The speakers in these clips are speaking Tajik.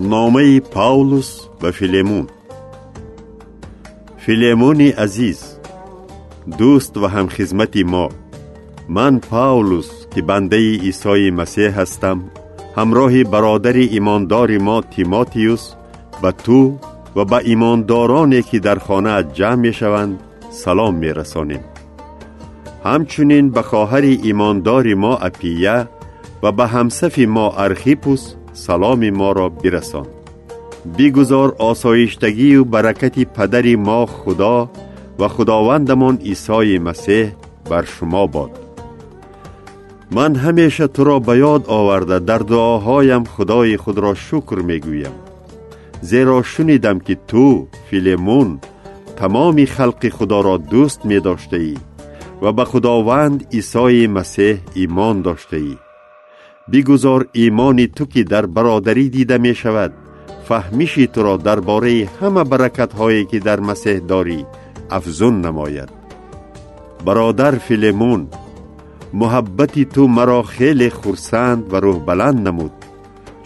номаи павлус ба филемун филемони азиз дӯст ва ҳамхизмати мо. Ман павлус ки бандаи исои масеҳ ҳастам ҳамроҳи бародари имондори мо тимотиюс ба ту ва ба имондороне ки дар хонаат ҷамъ мешаванд салом мерасонем. Ҳамчунин ба хоҳари имондори мо апия ва ба ҳамсафи мо архипус саломи моро бирасон. Бигузор осоиштагию баракати падари мо худо ва худовандамон исои масеҳ бар шумо бод ман ҳамеша туро ба ёд оварда дар дуоҳоям худои худро шукр мегӯям. Зеро шунидам ки ту филемун тамоми халқи худоро дӯст медоштаӣ ва ба худованд исои масеҳ имон доштаӣ бигузор имони ту ки дар бародарӣ дида мешавад. Фаҳмиши туро дар бораи ҳама баракатҳое ки дар масеҳ дорӣ афзун намояд. Бародар филемун муҳаббати ту маро хеле хурсанд ва рӯҳбаланд намуд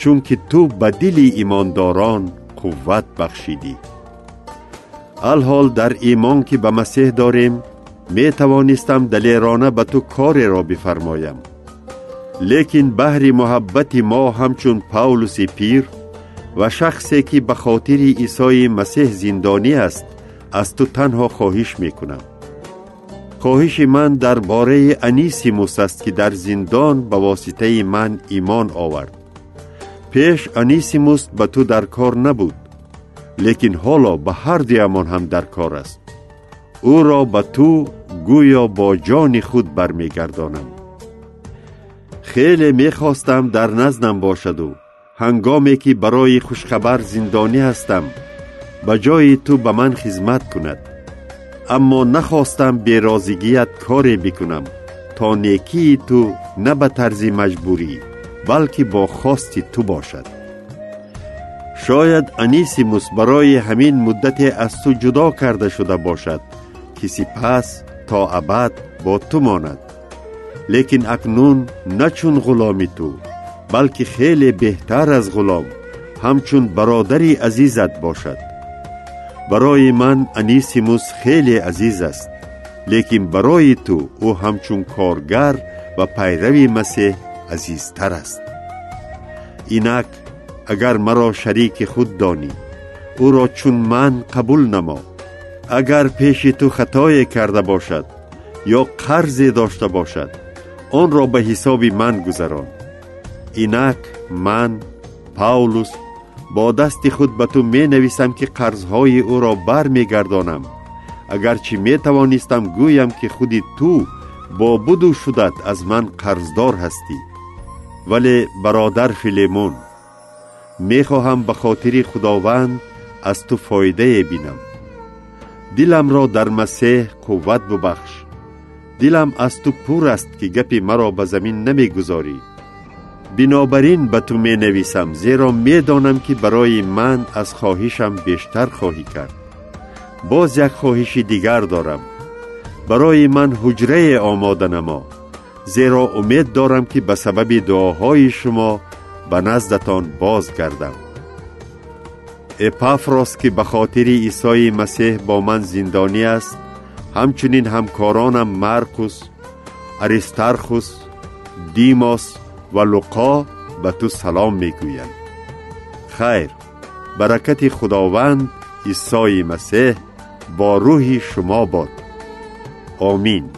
чунки ту ба дили имондорон қувват бахшидӣ. Алҳол дар имон ки ба масеҳ дорем метавонистам далерона ба ту кореро бифармоям لیکن بهر محبت ما همچون پاولوس پیر و شخصی که به خاطر عیسی مسیح زندانی است از تو تنها خواهش می‌کنم. خواهش من درباره انیسیموس است که در زندان به واسطه من ایمان آورد. پیش انیسیموس به تو در کار نبود لیکن حالا به هر دیامان هم در کار است. او را به تو گویا با جان خود برمیگردانم. Хеле мехостам дар наздам бошаду. Ҳангоме ки барои хушхабар зиндонӣ ҳастам ба ҷои ту ба ман хизмат кунад. Аммо нахостам берозигият коре бикунам то некии ту на ба тарзи маҷбурӣ балки бо хости ту бошад. Шояд анисимус барои ҳамин муддате аз ту ҷудо карда шуда бошад ки сипас то абад бо ту монад لیکن اکنون نه چون غلامی تو بلکه خیلی بهتر از غلام همچون برادری عزیزت باشد. برای من انیسیموس خیلی عزیز است لیکن برای تو او همچون کارگر و پیروی مسیح عزیزتر است. اینک اگر مرا شریک خود دانی او را چون من قبول نما. اگر پیش تو خطای کرده باشد یا قرض داشته باشد онро ба ҳисоби ман гузарон. Инак ман павлус бо дасти худ ба ту менависам ки қарзҳои ӯро бармегардонам. Агарчи метавонистам гӯям ки худи ту бо буду шудат аз ман қарздор ҳастӣ. Вале бародар филемон мехоҳам ба хотири худованд аз ту фоидае бинам диламро дар масеҳ қувват бубахш دلم از تو پور است که گپی مرا به زمین نمی‌گذاری. بنابراین به تو می نویسم زیرا می دانم که برای من از خواهشم بیشتر خواهی کرد. باز یک خواهش دیگر دارم. برای من حجره آماده نما زیرا امید دارم که به سبب دعاهای شما به نزدتان بازگردم. اپافراس که به خاطر عیسی مسیح با من زندانی است همچنین همکارانم مرکوس اریسترخوس دیماس و لقا به تو سلام می‌گویند خیر برکت خداوند عیسی مسیح با روح شما باد. آمین.